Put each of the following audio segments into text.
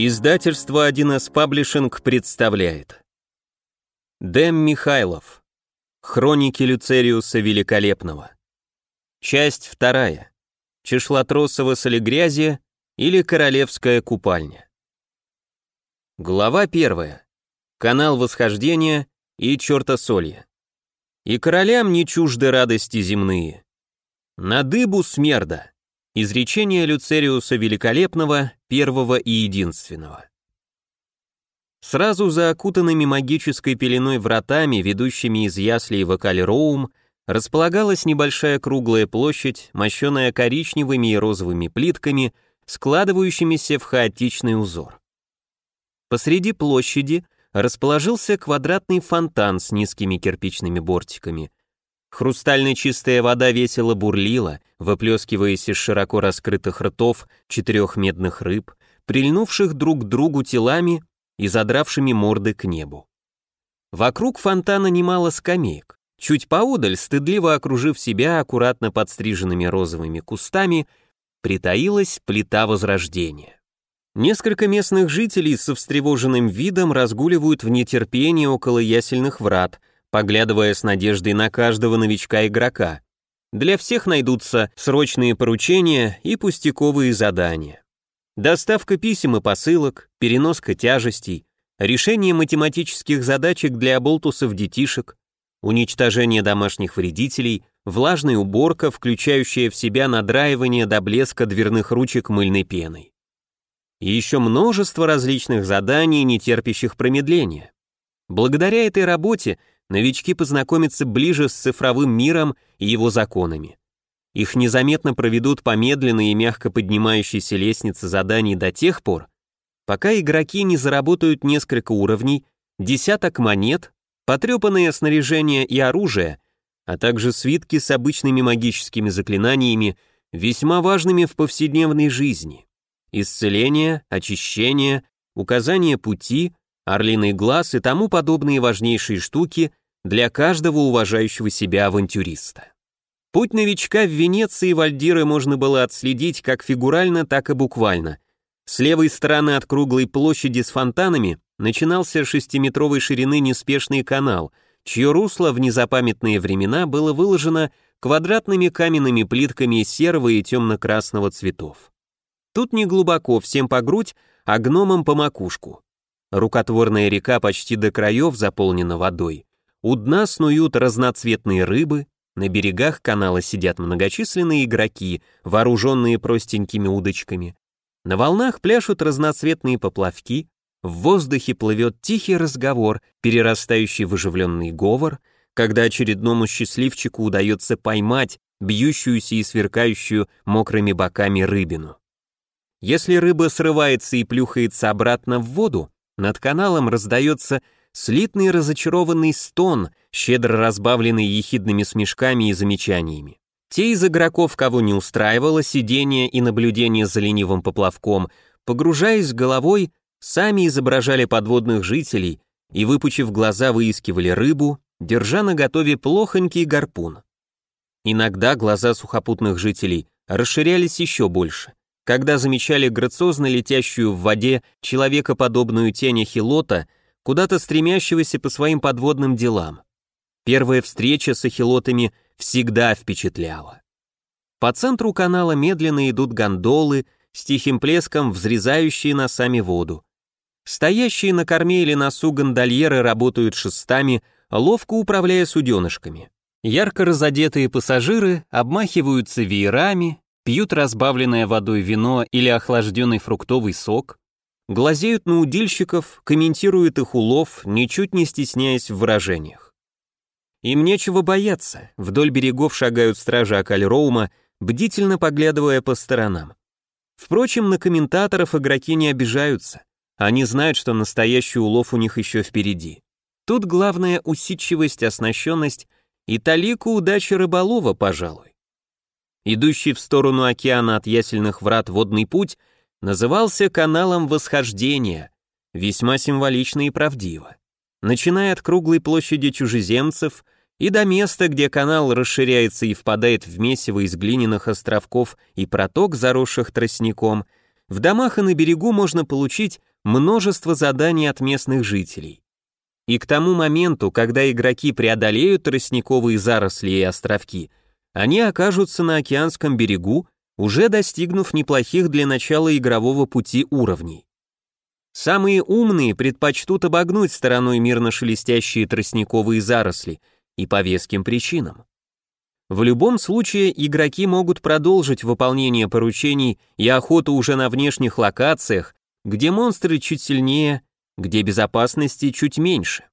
Издательство 1С Паблишинг представляет. Дэм Михайлов. Хроники Люцериуса Великолепного. Часть вторая. Чешлотросова солегрязия или Королевская купальня. Глава первая. Канал восхождения и чертосолья И королям не чужды радости земные. На дыбу смерда Изречение Люцериуса Великолепного, первого и единственного. Сразу за окутанными магической пеленой вратами, ведущими из яслей в Экаль-Роум, располагалась небольшая круглая площадь, мощенная коричневыми и розовыми плитками, складывающимися в хаотичный узор. Посреди площади расположился квадратный фонтан с низкими кирпичными бортиками, Хрустально чистая вода весело бурлила, выплескиваясь из широко раскрытых ртов четырех медных рыб, прильнувших друг к другу телами и задравшими морды к небу. Вокруг фонтана немало скамеек. Чуть поодаль, стыдливо окружив себя аккуратно подстриженными розовыми кустами, притаилась плита Возрождения. Несколько местных жителей со встревоженным видом разгуливают в нетерпении около ясельных врат, поглядывая с надеждой на каждого новичка-игрока. Для всех найдутся срочные поручения и пустяковые задания. Доставка писем и посылок, переноска тяжестей, решение математических задачек для оболтусов детишек, уничтожение домашних вредителей, влажная уборка, включающая в себя надраивание до блеска дверных ручек мыльной пеной. И еще множество различных заданий, не терпящих промедления. Благодаря этой работе новички познакомятся ближе с цифровым миром и его законами. Их незаметно проведут по медленной и мягко поднимающейся лестнице заданий до тех пор, пока игроки не заработают несколько уровней, десяток монет, потрепанное снаряжение и оружие, а также свитки с обычными магическими заклинаниями, весьма важными в повседневной жизни. Исцеление, очищение, указание пути, орлиный глаз и тому подобные важнейшие штуки для каждого уважающего себя авантюриста. Путь новичка в Венеции Вальдиры можно было отследить как фигурально, так и буквально. С левой стороны от круглой площади с фонтанами начинался шестиметровой ширины неспешный канал, чье русло в незапамятные времена было выложено квадратными каменными плитками серого и темно-красного цветов. Тут не глубоко, всем по грудь, а гномам по макушку. Рукотворная река почти до краев заполнена водой. У дна снуют разноцветные рыбы, на берегах канала сидят многочисленные игроки, вооруженные простенькими удочками. На волнах пляшут разноцветные поплавки, в воздухе плывет тихий разговор, перерастающий в оживленный говор, когда очередному счастливчику удается поймать бьющуюся и сверкающую мокрыми боками рыбину. Если рыба срывается и плюхается обратно в воду, над каналом раздается слитный разочарованный стон, щедро разбавленный ехидными смешками и замечаниями. Те из игроков, кого не устраивало сидение и наблюдение за ленивым поплавком, погружаясь головой, сами изображали подводных жителей и, выпучив глаза, выискивали рыбу, держа на готове плохонький гарпун. Иногда глаза сухопутных жителей расширялись еще больше когда замечали грациозно летящую в воде человекоподобную тень ахилота, куда-то стремящегося по своим подводным делам. Первая встреча с ахилотами всегда впечатляла. По центру канала медленно идут гондолы, с тихим плеском взрезающие носами воду. Стоящие на корме или носу гондольеры работают шестами, ловко управляя суденышками. Ярко разодетые пассажиры обмахиваются веерами, пьют разбавленное водой вино или охлажденный фруктовый сок, глазеют на удильщиков, комментируют их улов, ничуть не стесняясь в выражениях. Им нечего бояться, вдоль берегов шагают стражи Акальроума, бдительно поглядывая по сторонам. Впрочем, на комментаторов игроки не обижаются. Они знают, что настоящий улов у них еще впереди. Тут главное усидчивость, оснащенность и талику удачи рыболова, пожалуй. Идущий в сторону океана от ясельных врат водный путь назывался каналом восхождения, весьма символично и правдиво. Начиная от круглой площади чужеземцев и до места, где канал расширяется и впадает в месиво из глиняных островков и проток, заросших тростником, в домах и на берегу можно получить множество заданий от местных жителей. И к тому моменту, когда игроки преодолеют тростниковые заросли и островки, они окажутся на океанском берегу, уже достигнув неплохих для начала игрового пути уровней. Самые умные предпочтут обогнуть стороной мирно шелестящие тростниковые заросли, и по веским причинам. В любом случае, игроки могут продолжить выполнение поручений и охоту уже на внешних локациях, где монстры чуть сильнее, где безопасности чуть меньше.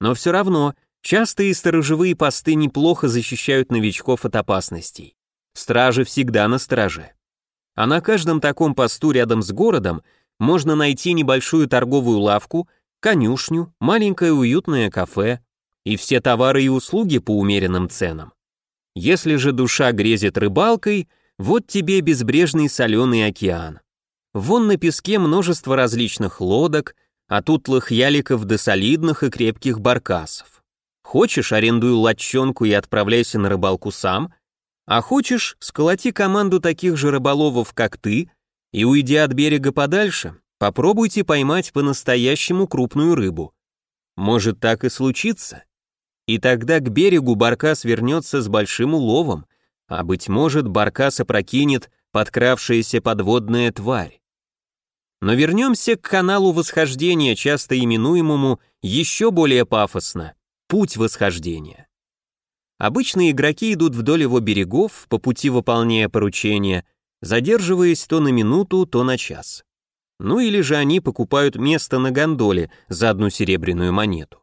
Но все равно, частые сторожевые посты неплохо защищают новичков от опасностей. Стражи всегда на страже. А на каждом таком посту рядом с городом можно найти небольшую торговую лавку, конюшню, маленькое уютное кафе и все товары и услуги по умеренным ценам. Если же душа грезит рыбалкой, вот тебе безбрежный соленый океан. Вон на песке множество различных лодок, от утлых яликов до солидных и крепких баркасов. Хочешь, арендуй лодчонку и отправляйся на рыбалку сам, а хочешь, сколоти команду таких же рыболовов, как ты, и уйди от берега подальше, попробуйте поймать по-настоящему крупную рыбу. Может так и случится. И тогда к берегу Баркас вернется с большим уловом, а быть может, Баркас опрокинет подкравшаяся подводная тварь. Но вернемся к каналу восхождения, часто именуемому еще более пафосно – путь восхождения. Обычно игроки идут вдоль его берегов, по пути выполняя поручения, задерживаясь то на минуту, то на час. Ну или же они покупают место на гондоле за одну серебряную монету.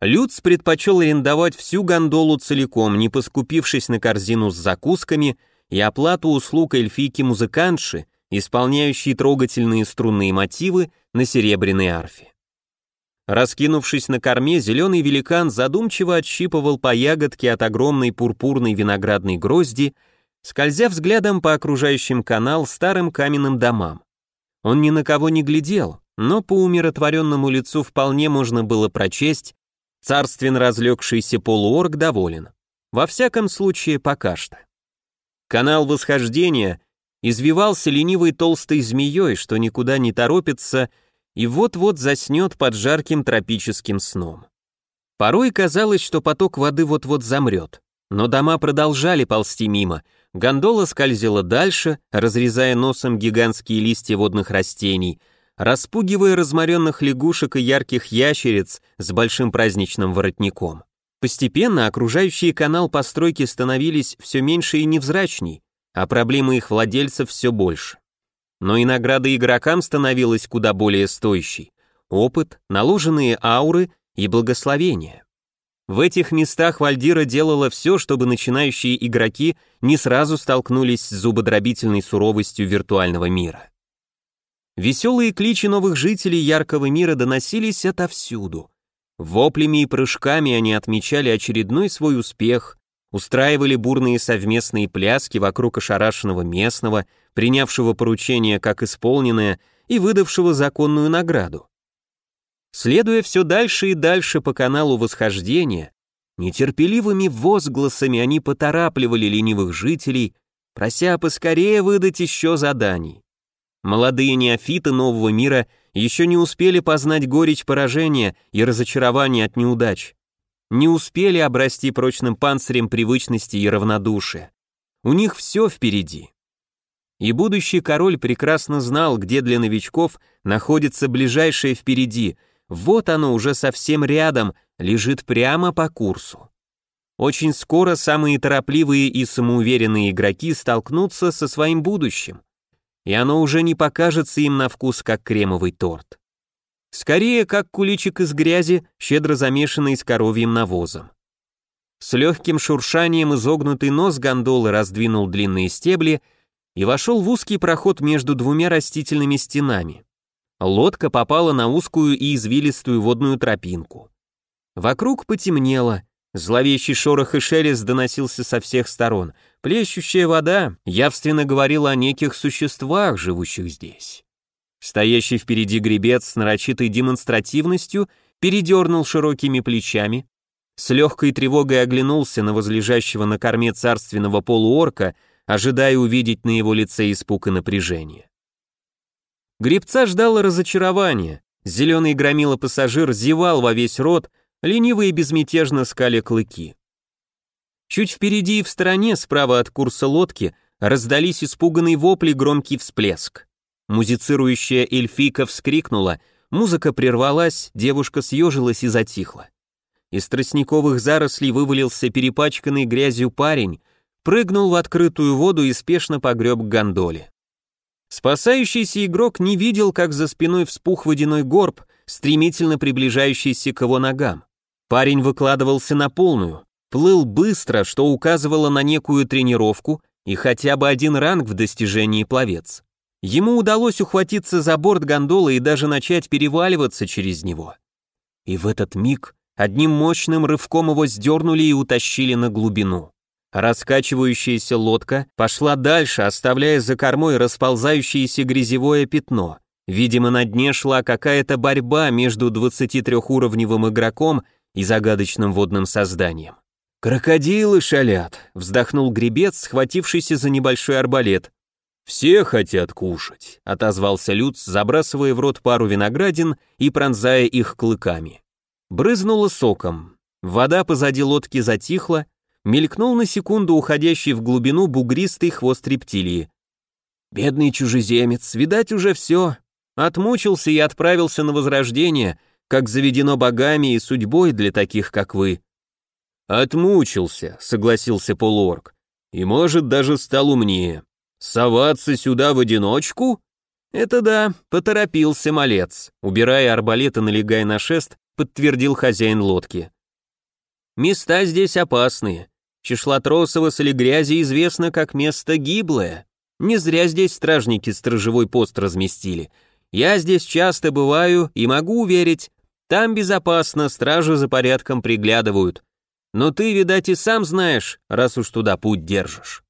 Люц предпочел арендовать всю гондолу целиком, не поскупившись на корзину с закусками и оплату услуг эльфийки-музыкантши, исполняющей трогательные струнные мотивы на серебряной арфе. Раскинувшись на корме, зеленый великан задумчиво отщипывал по ягодке от огромной пурпурной виноградной грозди, скользя взглядом по окружающим канал старым каменным домам. Он ни на кого не глядел, но по умиротворенному лицу вполне можно было прочесть, Царственно разлегшийся полуорг доволен. Во всяком случае, пока что. Канал восхождения извивался ленивой толстой змеей, что никуда не торопится и вот-вот заснет под жарким тропическим сном. Порой казалось, что поток воды вот-вот замрет, но дома продолжали ползти мимо, гондола скользила дальше, разрезая носом гигантские листья водных растений — распугивая разморенных лягушек и ярких ящериц с большим праздничным воротником. Постепенно окружающие канал постройки становились все меньше и невзрачней, а проблемы их владельцев все больше. Но и награда игрокам становилась куда более стоящей. Опыт, наложенные ауры и благословения. В этих местах Вальдира делала все, чтобы начинающие игроки не сразу столкнулись с зубодробительной суровостью виртуального мира. Веселые кличи новых жителей яркого мира доносились отовсюду. Воплями и прыжками они отмечали очередной свой успех, устраивали бурные совместные пляски вокруг ошарашенного местного, принявшего поручение как исполненное и выдавшего законную награду. Следуя все дальше и дальше по каналу восхождения, нетерпеливыми возгласами они поторапливали ленивых жителей, прося поскорее выдать еще заданий. Молодые неофиты нового мира еще не успели познать горечь поражения и разочарования от неудач. Не успели обрасти прочным панцирем привычности и равнодушия. У них все впереди. И будущий король прекрасно знал, где для новичков находится ближайшее впереди. Вот оно уже совсем рядом, лежит прямо по курсу. Очень скоро самые торопливые и самоуверенные игроки столкнутся со своим будущим и оно уже не покажется им на вкус, как кремовый торт. Скорее, как куличик из грязи, щедро замешанный с коровьим навозом. С легким шуршанием изогнутый нос гондолы раздвинул длинные стебли и вошел в узкий проход между двумя растительными стенами. Лодка попала на узкую и извилистую водную тропинку. Вокруг потемнело, зловещий шорох и шелест доносился со всех сторон — Плещущая вода явственно говорила о неких существах, живущих здесь. Стоящий впереди гребец с нарочитой демонстративностью передернул широкими плечами, с легкой тревогой оглянулся на возлежащего на корме царственного полуорка, ожидая увидеть на его лице испуг и напряжение. Гребца ждало разочарование. Зеленый громила пассажир зевал во весь рот, лениво и безмятежно скали клыки. Чуть впереди и в стороне, справа от курса лодки, раздались испуганные вопли, громкий всплеск. Музицирующая эльфийка вскрикнула, музыка прервалась, девушка съежилась и затихла. Из тростниковых зарослей вывалился перепачканный грязью парень, прыгнул в открытую воду и спешно погреб к гондоле. Спасающийся игрок не видел, как за спиной вспух водяной горб, стремительно приближающийся к его ногам. Парень выкладывался на полную, плыл быстро, что указывало на некую тренировку и хотя бы один ранг в достижении пловец. Ему удалось ухватиться за борт гондолы и даже начать переваливаться через него. И в этот миг одним мощным рывком его сдернули и утащили на глубину. Раскачивающаяся лодка пошла дальше, оставляя за кормой расползающееся грязевое пятно. Видимо, на дне шла какая-то борьба между 23-уровневым игроком и загадочным водным созданием. «Крокодилы шалят», — вздохнул гребец, схватившийся за небольшой арбалет. «Все хотят кушать», — отозвался Люц, забрасывая в рот пару виноградин и пронзая их клыками. Брызнуло соком. Вода позади лодки затихла, мелькнул на секунду уходящий в глубину бугристый хвост рептилии. «Бедный чужеземец, видать уже все. Отмучился и отправился на возрождение, как заведено богами и судьбой для таких, как вы». «Отмучился», — согласился полуорг. «И, может, даже стал умнее. «Соваться сюда в одиночку?» «Это да, поторопился малец», убирая арбалет и налегая на шест, подтвердил хозяин лодки. «Места здесь опасные. Чешлотросово с или грязи известно как место гиблое. Не зря здесь стражники стражевой пост разместили. Я здесь часто бываю и могу уверить, там безопасно, стражи за порядком приглядывают. Но ты, видать, и сам знаешь, раз уж туда путь держишь».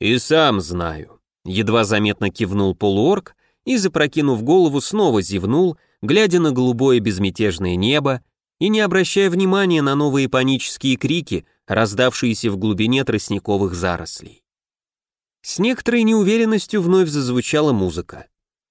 «И сам знаю», — едва заметно кивнул полуорг и, запрокинув голову, снова зевнул, глядя на голубое безмятежное небо и не обращая внимания на новые панические крики, раздавшиеся в глубине тростниковых зарослей. С некоторой неуверенностью вновь зазвучала музыка.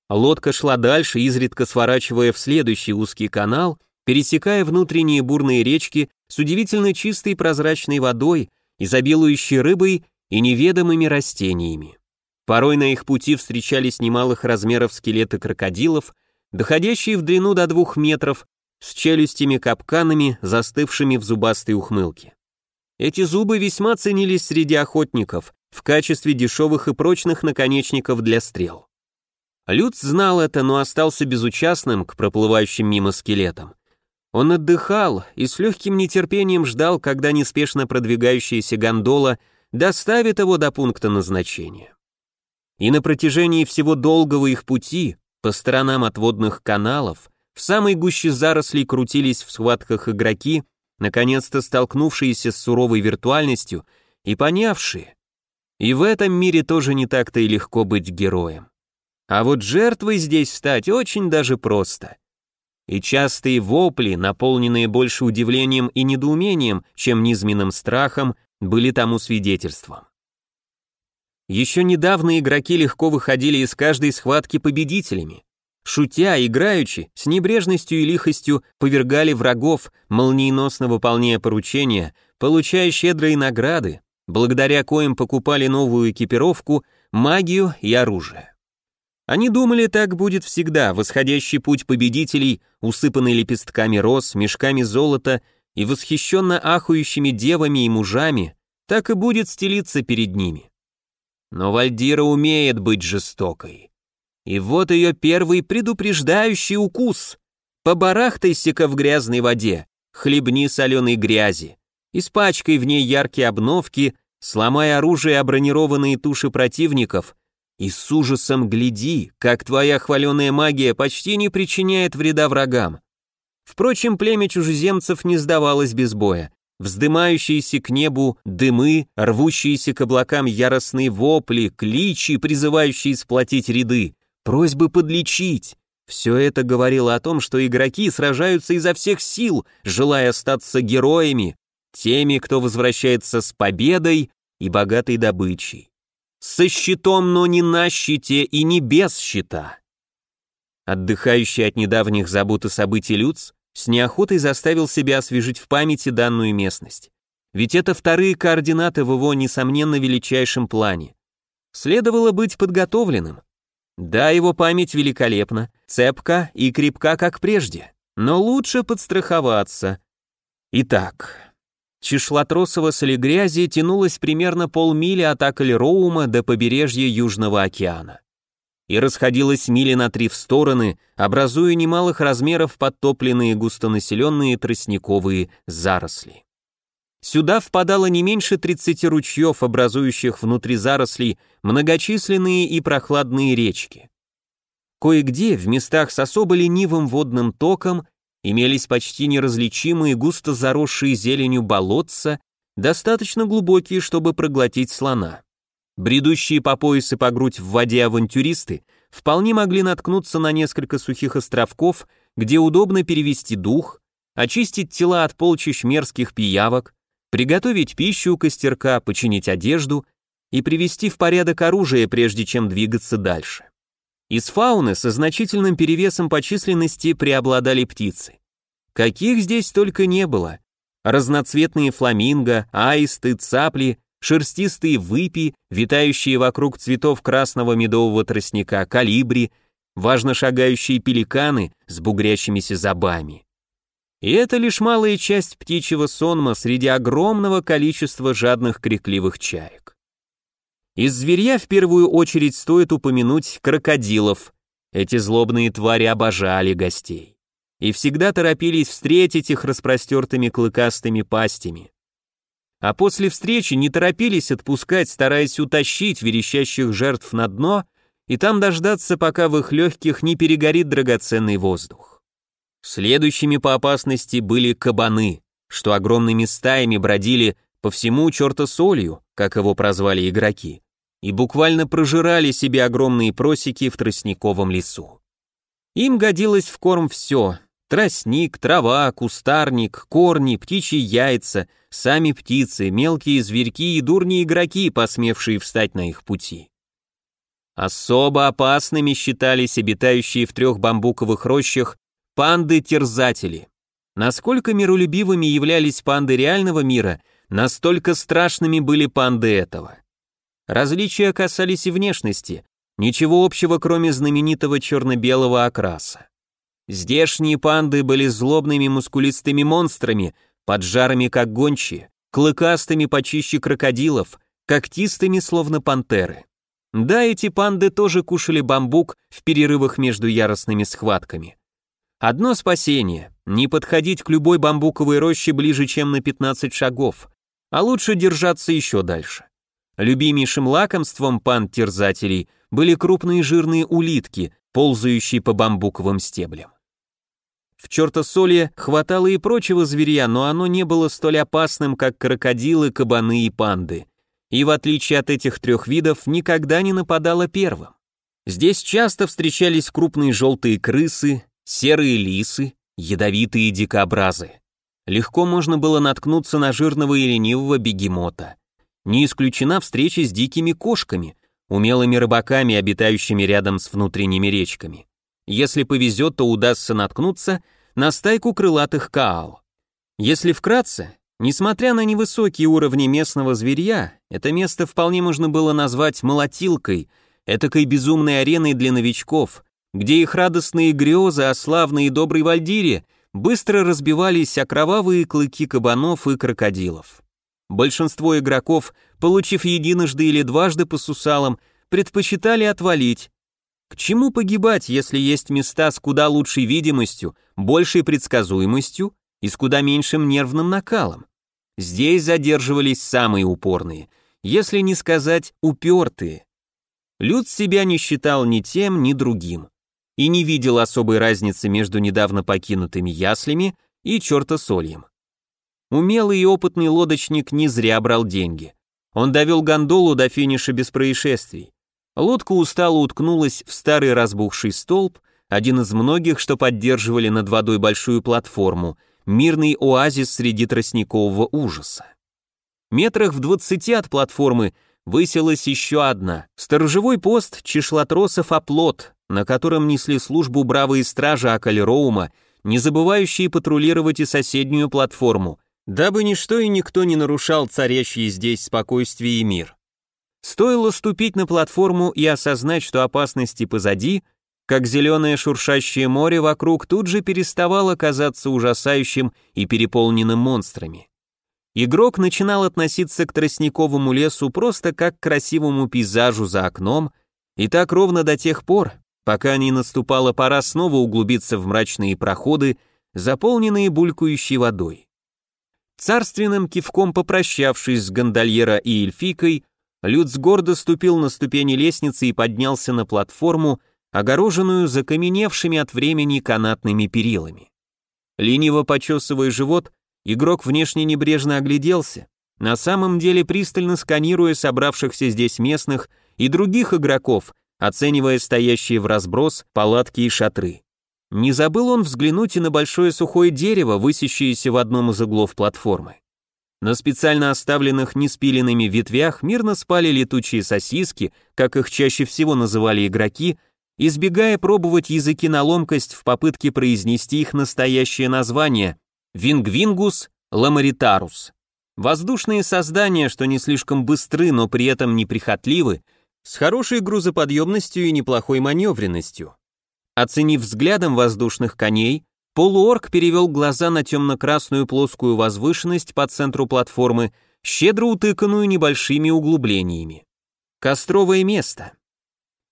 Лодка шла дальше, изредка сворачивая в следующий узкий канал, пересекая внутренние бурные речки с удивительно чистой прозрачной водой, изобилующей рыбой и неведомыми растениями. Порой на их пути встречались немалых размеров скелеты крокодилов, доходящие в длину до двух метров, с челюстями-капканами, застывшими в зубастой ухмылке. Эти зубы весьма ценились среди охотников в качестве дешевых и прочных наконечников для стрел. Люц знал это, но остался безучастным к проплывающим мимо скелетам. Он отдыхал и с легким нетерпением ждал, когда неспешно продвигающаяся гондола – доставит его до пункта назначения. И на протяжении всего долгого их пути, по сторонам от водных каналов, в самой гуще зарослей крутились в схватках игроки, наконец-то столкнувшиеся с суровой виртуальностью и понявшие. И в этом мире тоже не так-то и легко быть героем. А вот жертвой здесь стать очень даже просто. И частые вопли, наполненные больше удивлением и недоумением, чем низменным страхом, были тому свидетельством. Еще недавно игроки легко выходили из каждой схватки победителями. Шутя, играючи, с небрежностью и лихостью повергали врагов, молниеносно выполняя поручения, получая щедрые награды, благодаря коим покупали новую экипировку, магию и оружие. Они думали, так будет всегда, восходящий путь победителей, усыпанный лепестками роз, мешками золота и восхищенно ахающими девами и мужами, так и будет стелиться перед ними. Но Вальдира умеет быть жестокой. И вот ее первый предупреждающий укус. Побарахтайся-ка в грязной воде, хлебни соленой грязи, испачкай в ней яркие обновки, сломай оружие о бронированные туши противников и с ужасом гляди, как твоя хваленая магия почти не причиняет вреда врагам. Впрочем, племя чужеземцев не сдавалось без боя. Вздымающиеся к небу дымы, рвущиеся к облакам яростные вопли, кличи, призывающие сплотить ряды, просьбы подлечить. Все это говорило о том, что игроки сражаются изо всех сил, желая остаться героями, теми, кто возвращается с победой и богатой добычей. Со щитом, но не на щите и не без щита. Отдыхающий от недавних забот и событий Люц с неохотой заставил себя освежить в памяти данную местность. Ведь это вторые координаты в его, несомненно, величайшем плане. Следовало быть подготовленным. Да, его память великолепна, цепка и крепка, как прежде, но лучше подстраховаться. Итак, Чешлотросово солегрязи тянулась примерно полмили от Акаль-Роума до побережья Южного океана и расходилась мили на три в стороны, образуя немалых размеров подтопленные густонаселенные тростниковые заросли. Сюда впадало не меньше 30 ручьев, образующих внутри зарослей многочисленные и прохладные речки. Кое-где, в местах с особо ленивым водным током, имелись почти неразличимые густо заросшие зеленью болотца, достаточно глубокие, чтобы проглотить слона. Бредущие по пояс и по грудь в воде авантюристы вполне могли наткнуться на несколько сухих островков, где удобно перевести дух, очистить тела от полчищ мерзких пиявок, приготовить пищу у костерка, починить одежду и привести в порядок оружие, прежде чем двигаться дальше. Из фауны со значительным перевесом по численности преобладали птицы. Каких здесь только не было. Разноцветные фламинго, аисты, цапли, шерстистые выпи, витающие вокруг цветов красного медового тростника, калибри, важно шагающие пеликаны с бугрящимися зубами. И это лишь малая часть птичьего сонма среди огромного количества жадных крикливых чаек. Из зверья в первую очередь стоит упомянуть крокодилов. Эти злобные твари обожали гостей. И всегда торопились встретить их распростертыми клыкастыми пастями. А после встречи не торопились отпускать, стараясь утащить верещащих жертв на дно и там дождаться, пока в их легких не перегорит драгоценный воздух. Следующими по опасности были кабаны, что огромными стаями бродили по всему черта солью, как его прозвали игроки, и буквально прожирали себе огромные просеки в тростниковом лесу. Им годилось в корм все – тростник, трава, кустарник, корни, птичьи яйца, сами птицы, мелкие зверьки и дурни игроки, посмевшие встать на их пути. Особо опасными считались обитающие в трех бамбуковых рощах Панды-терзатели. Насколько миролюбивыми являлись панды реального мира, настолько страшными были панды этого. Различия касались и внешности, ничего общего, кроме знаменитого черно-белого окраса. Здешние панды были злобными мускулистыми монстрами, поджарами как гончие, клыкастыми почище крокодилов, когтистыми словно пантеры. Да, эти панды тоже кушали бамбук в перерывах между яростными схватками. Одно спасение – не подходить к любой бамбуковой роще ближе, чем на 15 шагов, а лучше держаться еще дальше. Любимейшим лакомством пан-терзателей были крупные жирные улитки, ползающие по бамбуковым стеблям. В чертосолье хватало и прочего зверя, но оно не было столь опасным, как крокодилы, кабаны и панды. И в отличие от этих трех видов, никогда не нападало первым. Здесь часто встречались крупные желтые крысы, серые лисы, ядовитые дикобразы. Легко можно было наткнуться на жирного и ленивого бегемота. Не исключена встреча с дикими кошками, умелыми рыбаками, обитающими рядом с внутренними речками. Если повезет, то удастся наткнуться на стайку крылатых каал. Если вкратце, несмотря на невысокие уровни местного зверья, это место вполне можно было назвать молотилкой, этакой безумной ареной для новичков, где их радостные грезы о славной и доброй Вальдире быстро разбивались о кровавые клыки кабанов и крокодилов. Большинство игроков, получив единожды или дважды по сусалам, предпочитали отвалить. К чему погибать, если есть места с куда лучшей видимостью, большей предсказуемостью и с куда меньшим нервным накалом? Здесь задерживались самые упорные, если не сказать упертые. Люд себя не считал ни тем, ни другим и не видел особой разницы между недавно покинутыми яслями и чертосольем. Умелый и опытный лодочник не зря брал деньги. Он довел гондолу до финиша без происшествий. Лодка устало уткнулась в старый разбухший столб, один из многих, что поддерживали над водой большую платформу, мирный оазис среди тростникового ужаса. Метрах в двадцати от платформы высилась еще одна. Сторожевой пост чешлотросов оплот, на котором несли службу бравые стражи Акалероума, не забывающие патрулировать и соседнюю платформу, дабы ничто и никто не нарушал царящий здесь спокойствие и мир. Стоило ступить на платформу и осознать, что опасности позади, как зеленое шуршащее море вокруг тут же переставало казаться ужасающим и переполненным монстрами. Игрок начинал относиться к тростниковому лесу просто как к красивому пейзажу за окном, и так ровно до тех пор, пока не наступала пора снова углубиться в мрачные проходы, заполненные булькающей водой. Царственным кивком попрощавшись с гондольера и эльфийкой, Люц гордо ступил на ступени лестницы и поднялся на платформу, огороженную закаменевшими от времени канатными перилами. Лениво почесывая живот, игрок внешне небрежно огляделся, на самом деле пристально сканируя собравшихся здесь местных и других игроков, оценивая стоящие вразброс палатки и шатры. Не забыл он взглянуть и на большое сухое дерево, высящееся в одном из углов платформы. На специально оставленных неспиленными ветвях мирно спали летучие сосиски, как их чаще всего называли игроки, избегая пробовать языки на ломкость в попытке произнести их настоящее название Вингвингус ламаритарус. Воздушные создания, что не слишком быстры, но при этом неприхотливы, с хорошей грузоподъемностью и неплохой маневренностью. Оценив взглядом воздушных коней, полуорг перевел глаза на темно-красную плоскую возвышенность по центру платформы, щедро утыканную небольшими углублениями. Костровое место.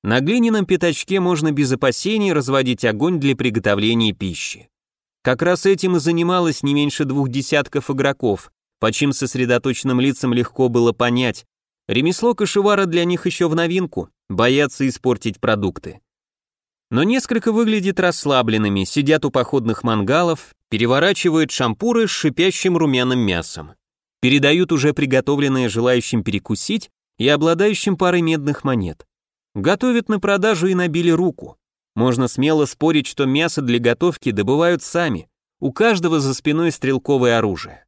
На глиняном пятачке можно без опасений разводить огонь для приготовления пищи. Как раз этим и занималось не меньше двух десятков игроков, по чьим сосредоточенным лицам легко было понять, Ремесло кошевара для них еще в новинку, боятся испортить продукты. Но несколько выглядит расслабленными, сидят у походных мангалов, переворачивают шампуры с шипящим румяным мясом. Передают уже приготовленное желающим перекусить и обладающим парой медных монет. Готовят на продажу и набили руку. Можно смело спорить, что мясо для готовки добывают сами. У каждого за спиной стрелковое оружие.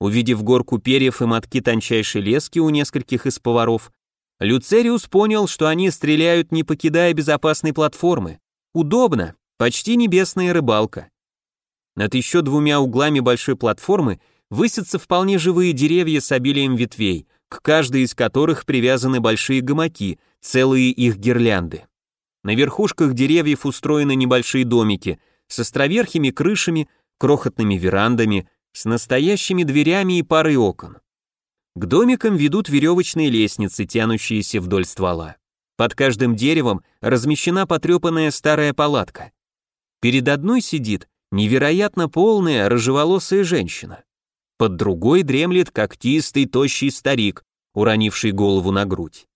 Увидев горку перьев и мотки тончайшей лески у нескольких из поваров, Люцериус понял, что они стреляют, не покидая безопасной платформы. Удобно, почти небесная рыбалка. Над еще двумя углами большой платформы высятся вполне живые деревья с обилием ветвей, к каждой из которых привязаны большие гамаки, целые их гирлянды. На верхушках деревьев устроены небольшие домики с островерхими крышами, крохотными верандами, с настоящими дверями и парой окон. К домикам ведут веревочные лестницы, тянущиеся вдоль ствола. Под каждым деревом размещена потрепанная старая палатка. Перед одной сидит невероятно полная рыжеволосая женщина. Под другой дремлет когтистый тощий старик, уронивший голову на грудь.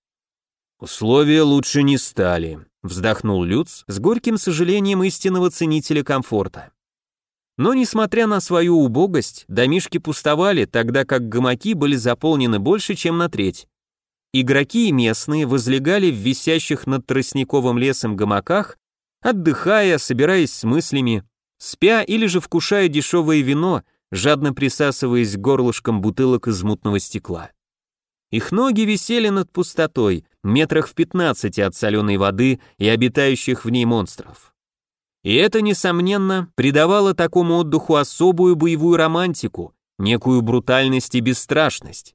«Условия лучше не стали», — вздохнул Люц с горьким сожалением истинного ценителя комфорта. Но, несмотря на свою убогость, домишки пустовали, тогда как гамаки были заполнены больше, чем на треть. Игроки и местные возлегали в висящих над тростниковым лесом гамаках, отдыхая, собираясь с мыслями, спя или же вкушая дешевое вино, жадно присасываясь к горлышкам бутылок из мутного стекла. Их ноги висели над пустотой, метрах в пятнадцати от соленой воды и обитающих в ней монстров. И это, несомненно, придавало такому отдыху особую боевую романтику, некую брутальность и бесстрашность.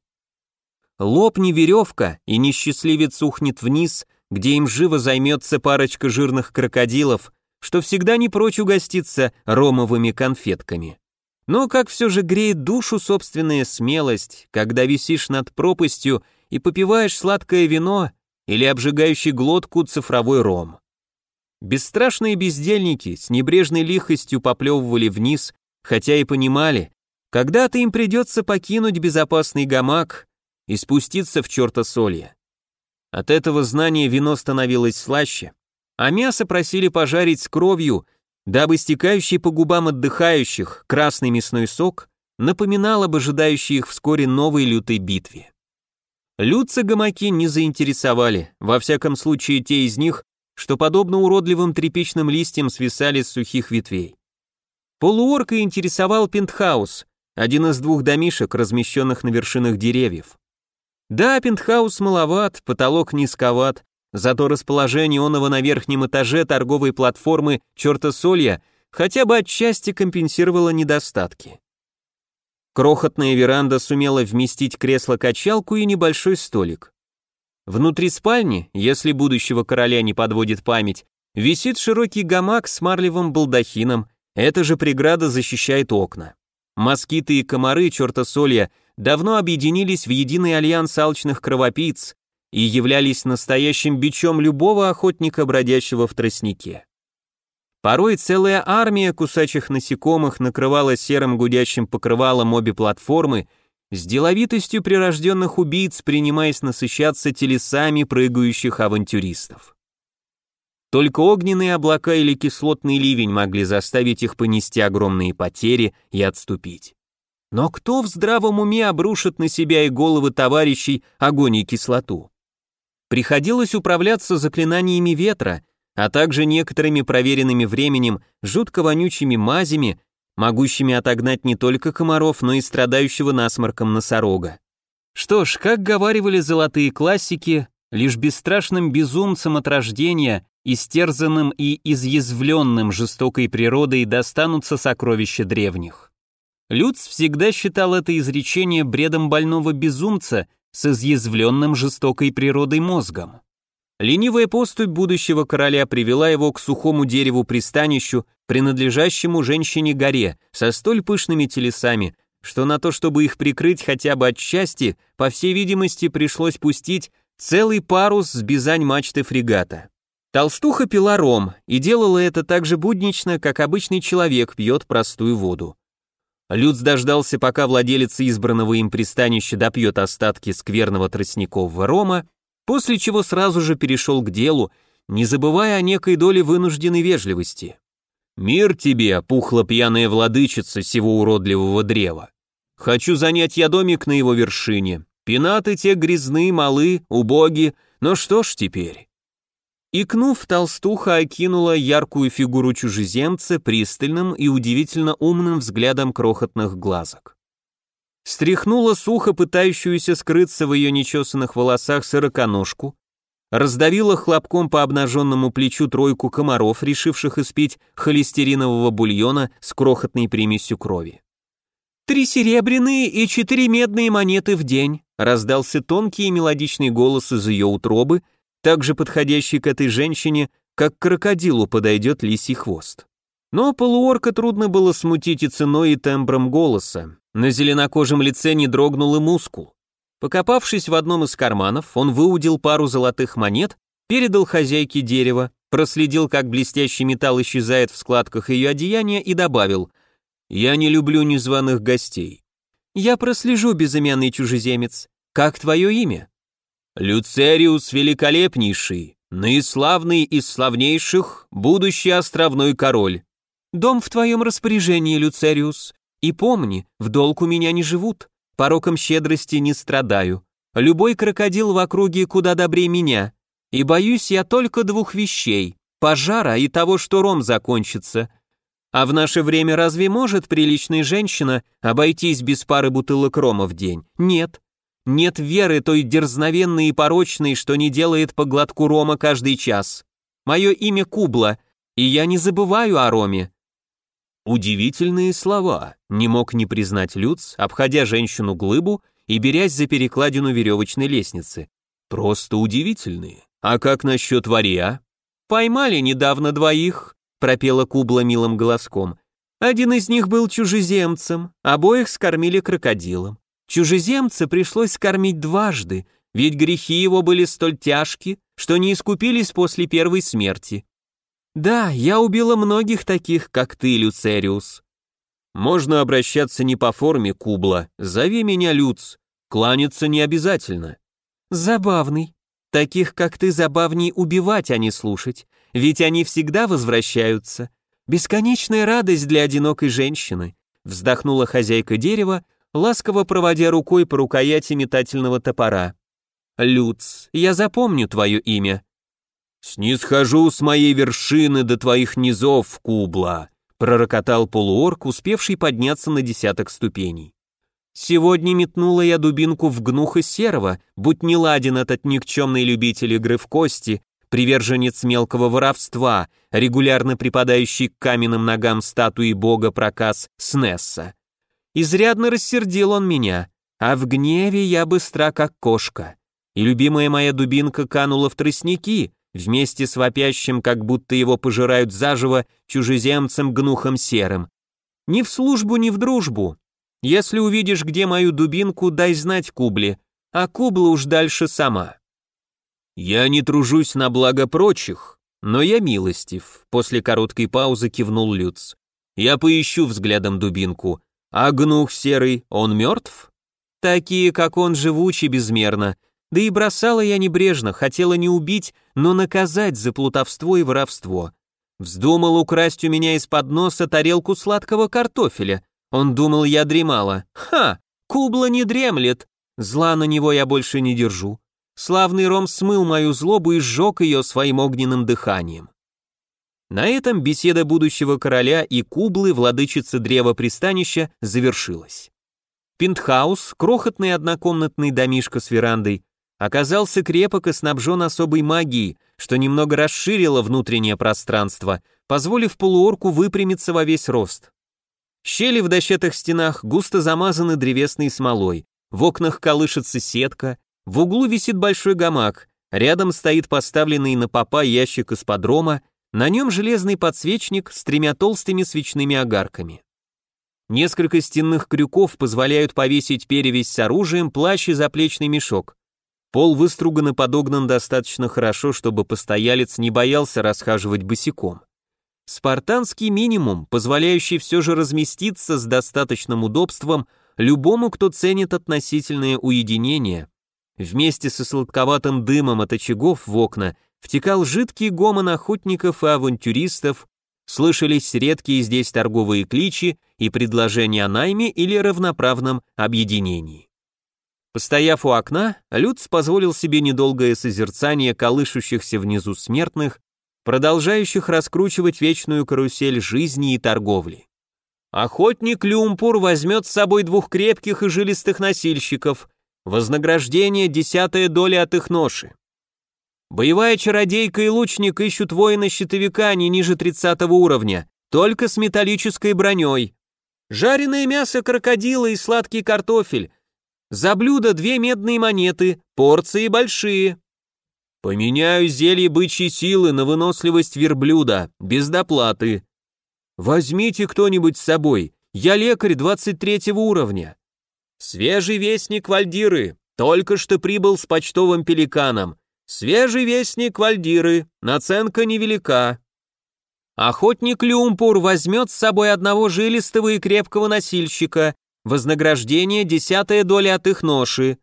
Лопни веревка, и несчастливец ухнет вниз, где им живо займется парочка жирных крокодилов, что всегда не прочь угоститься ромовыми конфетками. Но как все же греет душу собственная смелость, когда висишь над пропастью и попиваешь сладкое вино или обжигающий глотку цифровой ром. Бесстрашные бездельники с небрежной лихостью поплевывали вниз, хотя и понимали, когда-то им придется покинуть безопасный гамак и спуститься в черта солья. От этого знания вино становилось слаще, а мясо просили пожарить с кровью, дабы стекающий по губам отдыхающих красный мясной сок напоминал об ожидающей их вскоре новой лютой битве. Люца гамаки не заинтересовали, во всяком случае те из них, что подобно уродливым тряпичным листьям свисали с сухих ветвей. Полуорка интересовал пентхаус, один из двух домишек, размещенных на вершинах деревьев. Да, пентхаус маловат, потолок низковат, зато расположение оного на верхнем этаже торговой платформы черта солья хотя бы отчасти компенсировало недостатки. Крохотная веранда сумела вместить кресло-качалку и небольшой столик. Внутри спальни, если будущего короля не подводит память, висит широкий гамак с марлевым балдахином, эта же преграда защищает окна. Москиты и комары черта солья давно объединились в единый альянс алчных кровопийц и являлись настоящим бичом любого охотника, бродящего в тростнике. Порой целая армия кусачих насекомых накрывала серым гудящим покрывалом обе платформы, с деловитостью прирожденных убийц принимаясь насыщаться телесами прыгающих авантюристов. Только огненные облака или кислотный ливень могли заставить их понести огромные потери и отступить. Но кто в здравом уме обрушит на себя и головы товарищей огонь и кислоту? Приходилось управляться заклинаниями ветра, а также некоторыми проверенными временем жутко вонючими мазями, могущими отогнать не только комаров, но и страдающего насморком носорога. Что ж, как говаривали золотые классики, лишь бесстрашным безумцам от рождения, истерзанным и изъязвленным жестокой природой достанутся сокровища древних. Люц всегда считал это изречение бредом больного безумца с изъязвленным жестокой природой мозгом. Ленивая поступь будущего короля привела его к сухому дереву-пристанищу, принадлежащему женщине-горе, со столь пышными телесами, что на то, чтобы их прикрыть хотя бы отчасти, по всей видимости, пришлось пустить целый парус с бизань-мачты фрегата. Толстуха пила ром и делала это так же буднично, как обычный человек пьет простую воду. Люц дождался, пока владелица избранного им пристанища допьет остатки скверного тростникового рома, после чего сразу же перешел к делу, не забывая о некой доле вынужденной вежливости. «Мир тебе, пухла пьяная владычица сего уродливого древа. Хочу занять я домик на его вершине. Пенаты те грязны, малы, убоги, но что ж теперь?» Икнув, толстуха окинула яркую фигуру чужеземца пристальным и удивительно умным взглядом крохотных глазок стряхнула сухо пытающуюся скрыться в ее нечесанных волосах сороконожку, раздавила хлопком по обнаженному плечу тройку комаров, решивших испить холестеринового бульона с крохотной примесью крови. «Три серебряные и четыре медные монеты в день», раздался тонкий и мелодичный голос из ее утробы, также подходящий к этой женщине, как крокодилу подойдет лисий хвост. Но полуорка трудно было смутить и ценой, и тембром голоса, на зеленокожем лице не дрогнул и мускул. Покопавшись в одном из карманов, он выудил пару золотых монет, передал хозяйке дерева, проследил, как блестящий металл исчезает в складках ее одеяния и добавил «Я не люблю незваных гостей». «Я прослежу, безымянный чужеземец. Как твое имя?» «Люцериус Великолепнейший, наиславный из славнейших, будущий островной король». «Дом в твоем распоряжении, Люцериус. И помни, в долг у меня не живут, пороком щедрости не страдаю. Любой крокодил в округе куда добрее меня. И боюсь я только двух вещей – пожара и того, что ром закончится. А в наше время разве может приличная женщина обойтись без пары бутылок рома в день? Нет. Нет веры той дерзновенной и порочной, что не делает по глотку рома каждый час. Мое имя Кубла, и я не забываю о роме. Удивительные слова, не мог не признать Люц, обходя женщину-глыбу и берясь за перекладину веревочной лестницы. Просто удивительные. А как насчет варья? Поймали недавно двоих, пропела Кубла милым голоском. Один из них был чужеземцем, обоих скормили крокодилом. Чужеземца пришлось скормить дважды, ведь грехи его были столь тяжки, что не искупились после первой смерти. Да, я убила многих таких, как ты, Люцериус. Можно обращаться не по форме Кубла. Зови меня Люц. Кланяться не обязательно. Забавный. Таких, как ты, забавней убивать, а не слушать. Ведь они всегда возвращаются. Бесконечная радость для одинокой женщины. Вздохнула хозяйка дерева, ласково проводя рукой по рукояти метательного топора. Люц, я запомню твое имя. «Снисхожу с моей вершины до твоих низов, Кубла», пророкотал полуорк, успевший подняться на десяток ступеней. Сегодня метнула я дубинку в гнуха серого, будь не ладен этот никчемный любитель игры в кости, приверженец мелкого воровства, регулярно припадающий к каменным ногам статуи бога проказ Снесса. Изрядно рассердил он меня, а в гневе я быстра, как кошка. И любимая моя дубинка канула в тростники, вместе с вопящим, как будто его пожирают заживо, чужеземцем гнухом серым. Ни в службу, ни в дружбу. Если увидишь, где мою дубинку, дай знать Кубле, а Кубла уж дальше сама. Я не тружусь на благо прочих, но я милостив, после короткой паузы кивнул Люц. Я поищу взглядом дубинку. А гнух серый, он мертв? Такие, как он, живучи безмерно, да и бросала я небрежно, хотела не убить, но наказать за плутовство и воровство. Вздумал украсть у меня из-под носа тарелку сладкого картофеля. Он думал, я дремала. Ха! Кубла не дремлет. Зла на него я больше не держу. Славный Ром смыл мою злобу и сжег ее своим огненным дыханием. На этом беседа будущего короля и Кублы, владычицы древа пристанища, завершилась. Пентхаус, крохотный однокомнатный домишко с верандой, оказался крепок и снабжен особой магией, что немного расширило внутреннее пространство, позволив полуорку выпрямиться во весь рост. Щели в дощатых стенах густо замазаны древесной смолой, в окнах колышется сетка, в углу висит большой гамак, рядом стоит поставленный на попа ящик из подрома, на нем железный подсвечник с тремя толстыми свечными огарками. Несколько стенных крюков позволяют повесить перевязь с оружием, плащ и заплечный мешок. Пол выструган и подогнан достаточно хорошо, чтобы постоялец не боялся расхаживать босиком. Спартанский минимум, позволяющий все же разместиться с достаточным удобством любому, кто ценит относительное уединение. Вместе со сладковатым дымом от очагов в окна втекал жидкий гомон охотников и авантюристов, слышались редкие здесь торговые кличи и предложения о найме или равноправном объединении. Постояв у окна, Люц позволил себе недолгое созерцание колышущихся внизу смертных, продолжающих раскручивать вечную карусель жизни и торговли. Охотник Люмпур возьмет с собой двух крепких и жилистых носильщиков, вознаграждение десятая доля от их ноши. Боевая чародейка и лучник ищут воина-щитовика не ниже 30 уровня, только с металлической броней. Жареное мясо крокодила и сладкий картофель, за блюдо две медные монеты, порции большие. Поменяю зелье бычьей силы на выносливость верблюда, без доплаты. Возьмите кто-нибудь с собой, я лекарь 23 уровня. Свежий вестник Вальдиры, только что прибыл с почтовым пеликаном. Свежий вестник Вальдиры, наценка невелика. Охотник Люмпур возьмет с собой одного жилистого и крепкого носильщика, Вознаграждение десятая доля от их ноши.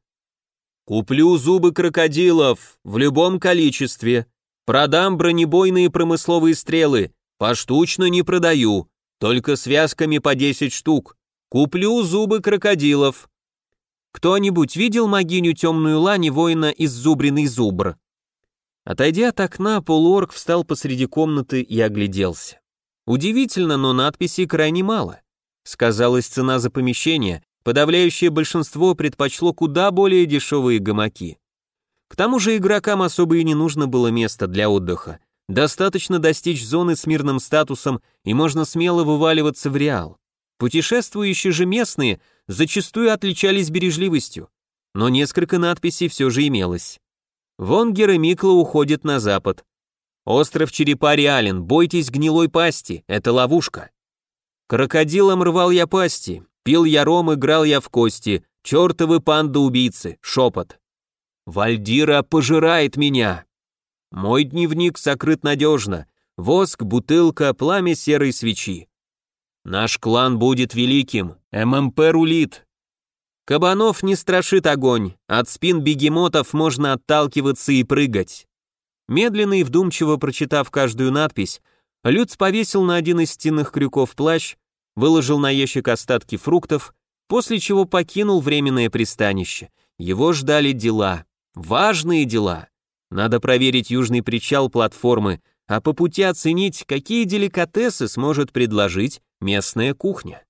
Куплю зубы крокодилов в любом количестве. Продам бронебойные промысловые стрелы. Поштучно не продаю, только связками по 10 штук. Куплю зубы крокодилов. Кто-нибудь видел могиню темную лани воина из зубриный зубр? Отойдя от окна, полуорг встал посреди комнаты и огляделся. Удивительно, но надписей крайне мало. Сказалась цена за помещение, подавляющее большинство предпочло куда более дешевые гамаки. К тому же игрокам особо и не нужно было места для отдыха. Достаточно достичь зоны с мирным статусом, и можно смело вываливаться в реал. Путешествующие же местные зачастую отличались бережливостью, но несколько надписей все же имелось. Вонгер и Микла уходят на запад. Остров Черепа реален, бойтесь гнилой пасти, это ловушка. Крокодилом рвал я пасти, пил я ром, играл я в кости, чертовы панда-убийцы, шепот. Вальдира пожирает меня. Мой дневник сокрыт надежно, воск, бутылка, пламя серой свечи. Наш клан будет великим, ММП рулит. Кабанов не страшит огонь, от спин бегемотов можно отталкиваться и прыгать. Медленно и вдумчиво прочитав каждую надпись, Люц повесил на один из стенных крюков плащ, выложил на ящик остатки фруктов, после чего покинул временное пристанище. Его ждали дела, важные дела. Надо проверить южный причал платформы, а по пути оценить, какие деликатесы сможет предложить местная кухня.